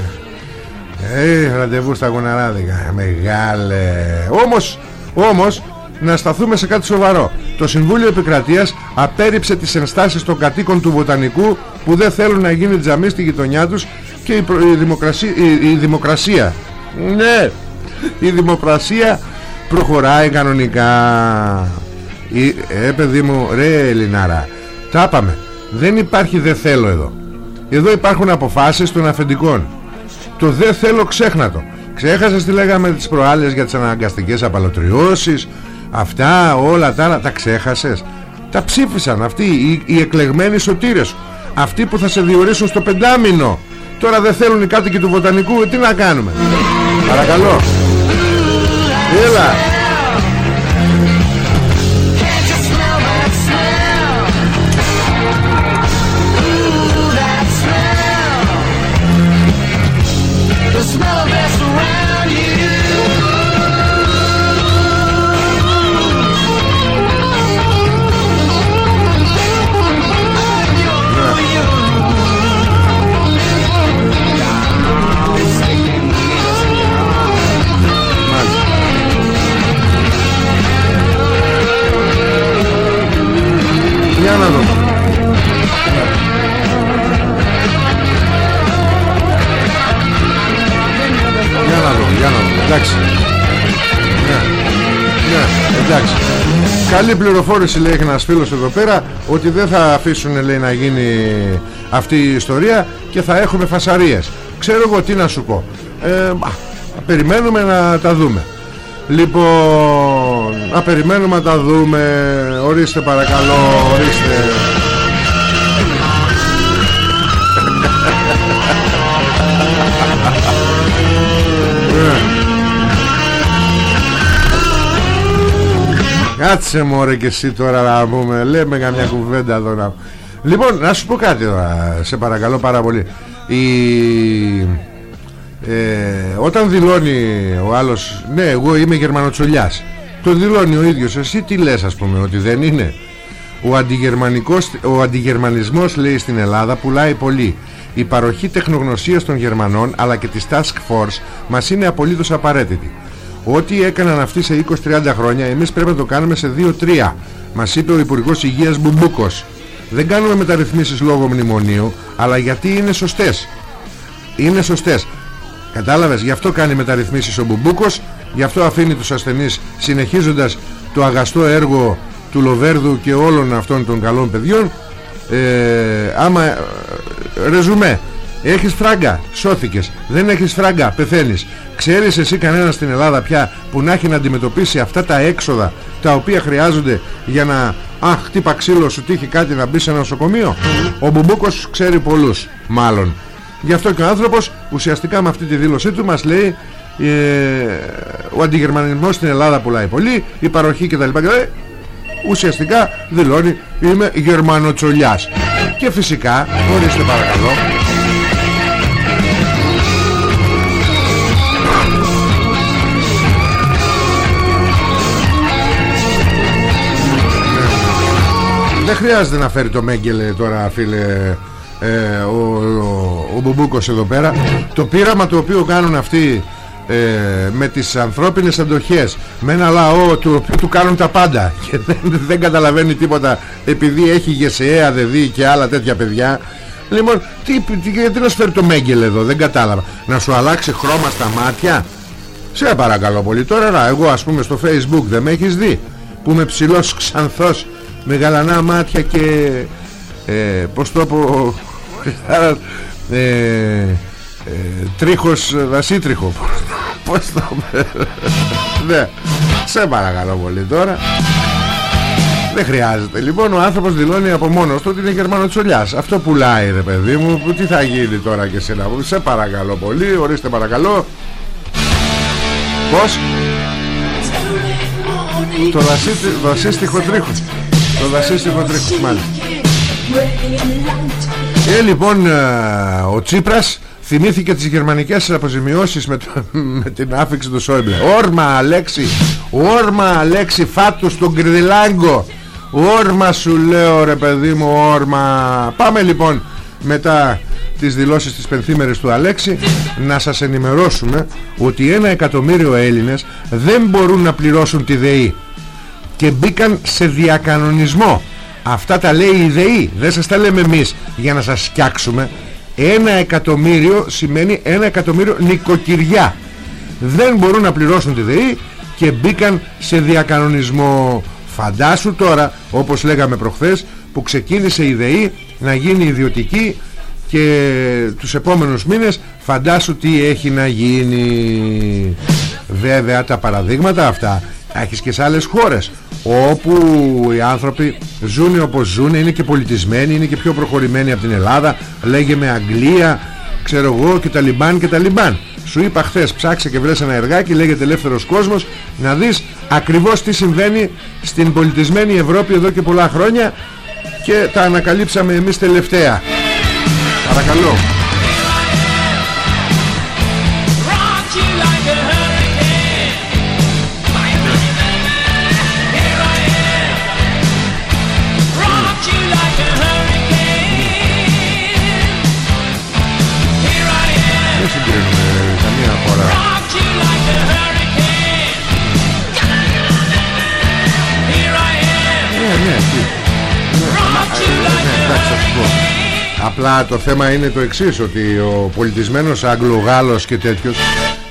Ε, ραντεβού στα γουναράδικα. Μεγάλε. Όμως, όμως να σταθούμε σε κάτι σοβαρό. Το Συμβούλιο Επικρατείας απέρριψε τις ενστάσεις των κατοίκων του Βοτανικού που δεν θέλουν να γίνει τζαμί στη γειτονιά τους και η, δημοκρασία, η, δημοκρασία. Ναι. Η δημοκρασία προχωράει κανονικά. Η, ε παιδί μου ρε Ελληνάρα τα είπαμε δεν υπάρχει δεν θέλω εδώ. Εδώ υπάρχουν αποφάσεις των αφεντικών. Το δεν θέλω ξέχνατο. Ξέχασες τι λέγαμε τις προάλλες για τις αναγκαστικές απαλωτριώσεις Αυτά όλα τα άλλα. Τα ξέχασες. Τα ψήφισαν αυτοί οι, οι εκλεγμένοι σωτήρες. Αυτοί που θα σε διορίσουν στο πεντάμινο Τώρα δεν θέλουν οι κάτοικοι του βοτανικού Τι να κάνουμε. Παρακαλώ. Έλα Καλή πληροφόρηση λέει έχει ένας φίλος εδώ πέρα Ότι δεν θα αφήσουν λέει να γίνει αυτή η ιστορία Και θα έχουμε φασαρίες. Ξέρω εγώ τι να σου πω. Ε, Περιμένουμε να τα δούμε. Λοιπόν Να περιμένουμε να τα δούμε. Ορίστε παρακαλώ Ορίστε Κάτσε μωρέ και εσύ τώρα να πούμε. Λέμε καμιά κουβέντα εδώ να... Λοιπόν να σου πω κάτι τώρα Σε παρακαλώ πάρα πολύ. Η... Ε, όταν δηλώνει ο άλλος Ναι εγώ είμαι γερμανοτσολιάς Το δηλώνει ο ίδιος. Εσύ τι λες ας πούμε ότι δεν είναι; Ο, αντιγερμανικός, ο αντιγερμανισμός λέει στην Ελλάδα πουλάει πολύ. Η παροχή τεχνογνωσίας των Γερμανών Αλλά και της Task Force Μας είναι απολύτως απαραίτητη Ό,τι έκαναν αυτοί σε 20-30 χρόνια Εμείς πρέπει να το κάνουμε σε 2-3 Μας είπε ο Υπουργός Υγείας Μπουμπούκος. Δεν κάνουμε μεταρρυθμίσεις λόγω μνημονίου Αλλά γιατί είναι σωστές. Είναι σωστές. Κατάλαβες, γι' αυτό κάνει μεταρρυθμίσεις ο Μπουμπούκος Γι' αυτό αφήνει τους ασθενείς συνεχίζοντας το αγαστό έργο του Λοβέρδου και όλων αυτών των καλών παιδιών. Ε, άμα ε, ρεζουμέ έχεις φράγκα, σώθηκες. Δεν έχεις φράγκα, πεθαίνεις. Ξέρεις εσύ κανένα στην Ελλάδα πια που να έχει να αντιμετωπίσει αυτά τα έξοδα τα οποία χρειάζονται για να αχ χτύπα ξύλο σου τύχει κάτι να μπει σε ένα νοσοκομείο ο Μπουμπούκος ξέρει πολλούς μάλλον. Γι' αυτό και ο άνθρωπος ουσιαστικά με αυτή τη δήλωσή του μας λέει ε, ο αντιγερμανισμός στην Ελλάδα πουλάει πολύ η παροχή κτλ ουσιαστικά δηλώνει είμαι γερμανοτσολιάς και φυσικά ορίστε παρακαλώ δεν χρειάζεται να φέρει το Μέγκελε τώρα φίλε ε, ο, ο, ο Μπουμπούκος εδώ πέρα. Το πείραμα το οποίο κάνουν αυτοί ε, με τις ανθρώπινες αντοχές με ένα λαό του οποίου του κάνουν τα πάντα και δεν, δεν καταλαβαίνει τίποτα επειδή έχει γεσεέα δεδί και άλλα τέτοια παιδιά. Λοιπόν τι, τι, γιατί να σου φέρει το Μέγκελ εδώ δεν κατάλαβα. Να σου αλλάξει χρώμα στα μάτια; Σε παρακαλώ πολύ τώρα εγώ ας πούμε στο facebook δεν με έχεις δει που είμαι ψηλός ξανθός με γαλανά μάτια και ε, πως το πω ε, ε, τρίχος δασίτριχο. Πως το ναι σε παρακαλώ πολύ τώρα. Δεν χρειάζεται. Λοιπόν ο άνθρωπος δηλώνει από μόνος του ότι είναι γερμανοτσολιάς αυτό πουλάει ρε παιδί μου. Τι θα γίνει τώρα και σένα σε παρακαλώ πολύ. Ορίστε παρακαλώ. Πως το δασίστιχο τρίχος το δασίστικο τρίχος μάλιστα. Ε λοιπόν ε, ο Τσίπρας θυμήθηκε τις γερμανικές αποζημιώσεις με, με την άφηξη του Σόιμπλε. Όρμα Αλέξη Όρμα Αλέξη φάτους στον Κρυδιλάγκο Όρμα σου λέω ρε παιδί μου όρμα. Πάμε λοιπόν μετά τις δηλώσεις της πενθήμερης του Αλέξη να σας ενημερώσουμε ότι ένα εκατομμύριο Έλληνες δεν μπορούν να πληρώσουν τη ΔΕΗ και μπήκαν σε διακανονισμό. Αυτά τα λέει η ΔΕΗ δεν σας τα λέμε εμείς. Για να σας φτιάξουμε ένα εκατομμύριο σημαίνει ένα εκατομμύριο νοικοκυριά. Δεν μπορούν να πληρώσουν τη ΔΕΗ και μπήκαν σε διακανονισμό. Φαντάσου τώρα όπως λέγαμε προχθές που ξεκίνησε η ΔΕΗ να γίνει ιδιωτική και τους επόμενους μήνες φαντάσου τι έχει να γίνει. Βέβαια τα παραδείγματα αυτά έχεις και σε άλλες χώρες όπου οι άνθρωποι ζουν όπως ζουν είναι και πολιτισμένοι είναι και πιο προχωρημένοι από την Ελλάδα λέγε με Αγγλία ξέρω εγώ και τα Λιμπάν και τα Λιμπάν. Σου είπα χθες ψάξε και βρες ένα εργάκι λέγεται ελεύθερος κόσμος να δεις ακριβώς τι συμβαίνει στην πολιτισμένη Ευρώπη εδώ και πολλά χρόνια και τα ανακαλύψαμε εμείς τελευταία. Παρακαλώ Απλά το θέμα είναι το εξής Ότι ο πολιτισμένος Αγγλογάλος και τέτοιος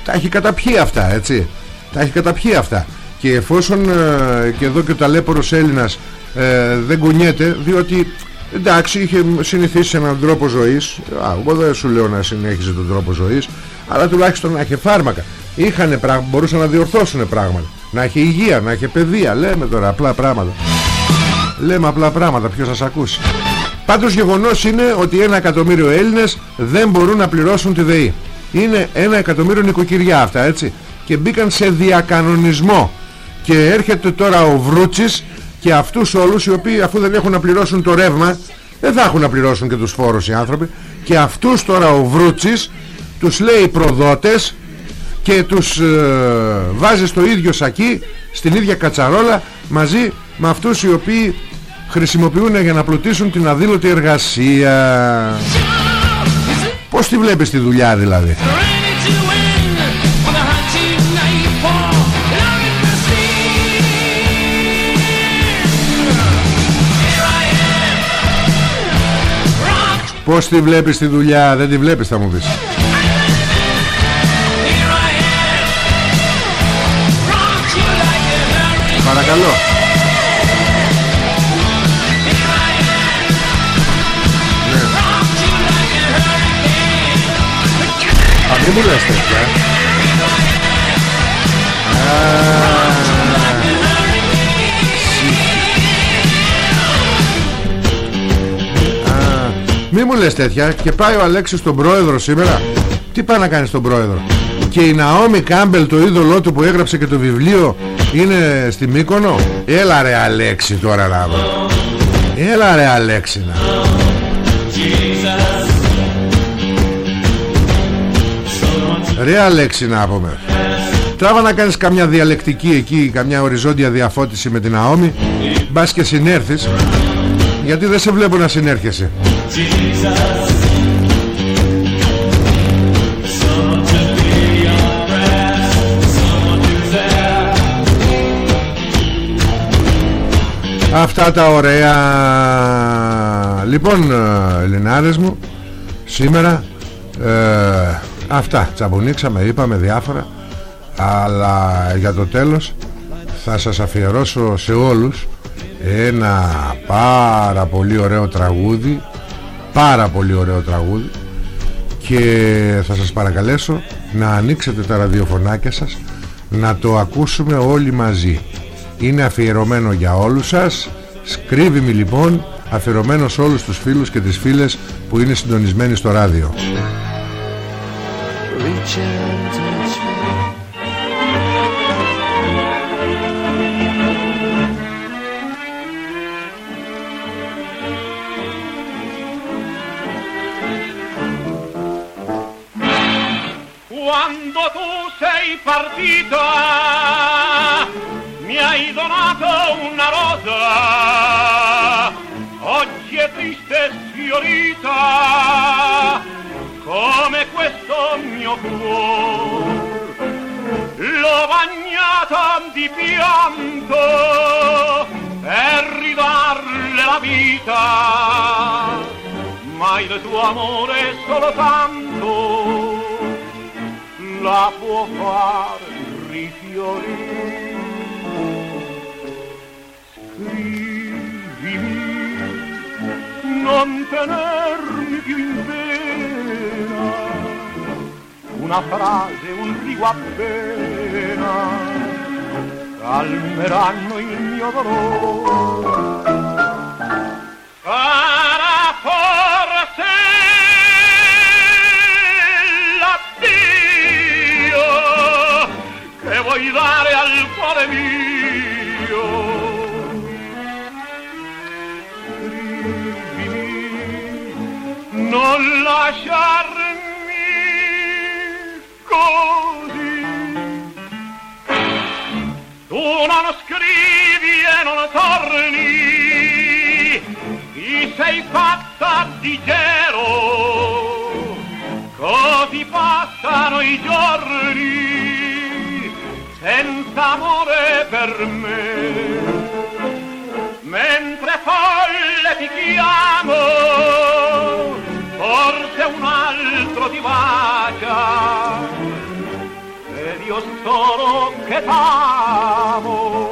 Τα έχει καταπιεί αυτά έτσι. Τα έχει καταπιεί αυτά. Και εφόσον ε, και εδώ και ο ταλέπορος Έλληνας ε, δεν κουνιέται διότι εντάξει είχε συνηθίσει έναν τρόπο ζωής α, εγώ δεν σου λέω να συνέχιζε τον τρόπο ζωής αλλά τουλάχιστον να έχει φάρμακα. Είχανε πράγμα, μπορούσαν να διορθώσουν πράγματα. Να έχει υγεία, να έχει παιδεία λέμε τώρα απλά πράγματα. Λέμε απλά πράγματα ποιος θα σας ακούσει πάντως γεγονός είναι ότι ένα εκατομμύριο Έλληνες δεν μπορούν να πληρώσουν τη ΔΕΗ. Είναι ένα εκατομμύριο νοικοκυριά αυτά έτσι. Και μπήκαν σε διακανονισμό. Και έρχεται τώρα ο Βρούτσης και αυτούς όλους οι οποίοι αφού δεν έχουν να πληρώσουν το ρεύμα δεν θα έχουν να πληρώσουν και τους φόρους οι άνθρωποι. Και αυτούς τώρα ο Βρούτσης τους λέει προδότες και τους ε, βάζει στο ίδιο σακί στην ίδια κατσαρόλα μαζί με αυτούς οι οποίοι χρησιμοποιούν για να πλουτίσουν την αδήλωτη εργασία. Πώς τη βλέπεις τη δουλειά δηλαδή; Πώς τη βλέπεις τη δουλειά; Δεν τη βλέπεις θα μου πεις. Παρακαλώ μην μου λες τέτοια Μη μου λες τέτοια. Και πάει ο Αλέξης στον πρόεδρο σήμερα. Τι πάει να κάνει στον πρόεδρο. Και η Ναόμι Κάμπελ το είδωλό του που έγραψε και το βιβλίο Είναι στη Μύκονο. Έλα ρε Αλέξη τώρα να Έλα ρε Αλέξη να Ρε Αλέξη να πούμε. Τράβα να κάνεις καμιά διαλεκτική εκεί Καμιά οριζόντια διαφώτιση με την Ναόμι Μπας και συνέρθεις. Γιατί δεν σε βλέπω να συνέρχεσαι. Αυτά τα ωραία. Λοιπόν Ελληνάρες μου Σήμερα ε, Αυτά. Τσαμπουνίξαμε Είπαμε διάφορα Αλλά για το τέλος Θα σας αφιερώσω σε όλους Ένα πάρα πολύ ωραίο τραγούδι πάρα πολύ ωραίο τραγούδι και θα σας παρακαλέσω να ανοίξετε τα ραδιοφωνάκια σας να το ακούσουμε όλοι μαζί. Είναι αφιερωμένο για όλους σας. Σκρίβει λοιπόν αφιερωμένο σε όλους τους φίλους και τις φίλες που είναι συντονισμένοι στο ράδιο partita mi hai donato una rosa. Oggi è triste sfiorita come questo mio cuore l'ho bagnato di pianto per ridarle la vita ma il tuo amore è solo tanto la può far rifiorire. Scrivimi, non tenermi più in pena, una frase, un rigo appena, calmeranno il mio dolore. Sarà forse vuoi dare al cuore mio. Scrivimi, non lasciarmi così. Tu non scrivi e non torni, ti sei fatta di gelo, così passano i giorni senza amore per me. Mentre folle ti chiamo, forse un altro ti bacia, io tesoro che t'amo,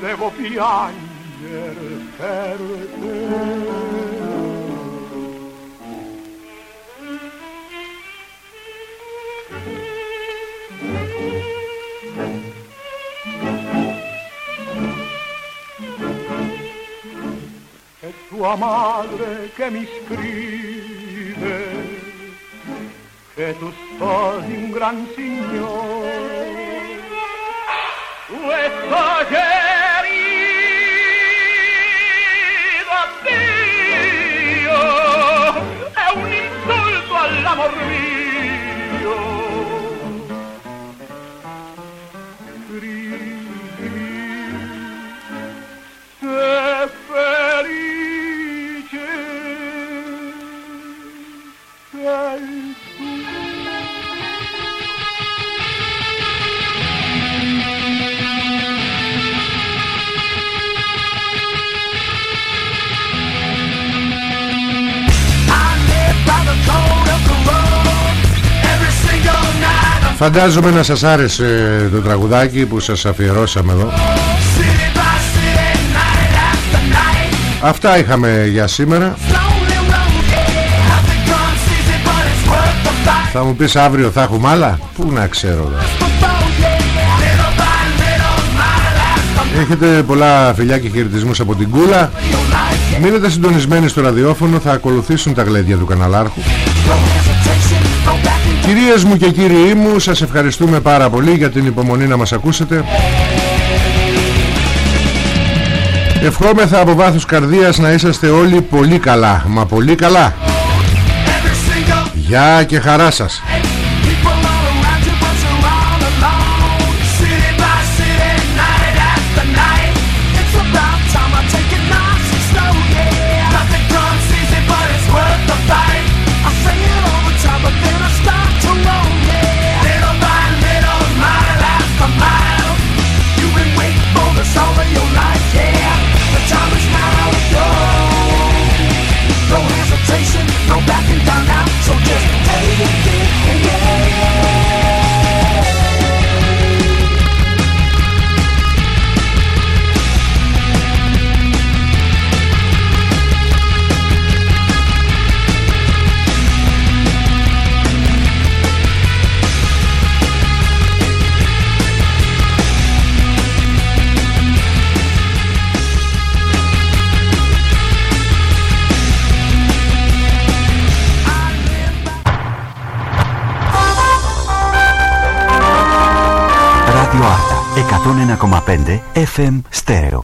devo piangere per te. Tua madre che mi scrive que tú sos un gran signore. Questa ferita, Dio, oh, è un insulto all'amor mio. Φαντάζομαι να σας άρεσε το τραγουδάκι που σας αφιερώσαμε εδώ. Αυτά είχαμε για σήμερα. Θα μου πεις αύριο θα έχουμε άλλα; Πού να ξέρω δε. Έχετε πολλά φιλιά και χαιρετισμούς από την Κούλα. Μείνετε συντονισμένοι στο ραδιόφωνο Θα ακολουθήσουν τα γλέντια του καναλάρχου Κυρίες μου και κύριοι μου Σας ευχαριστούμε πάρα πολύ για την υπομονή να μας ακούσετε. Ευχόμεθα από βάθος καρδίας να είσαστε όλοι πολύ καλά. Μα πολύ καλά. Γεια και χαρά σας Ζωνένα, απέντε, FM, στέρεο.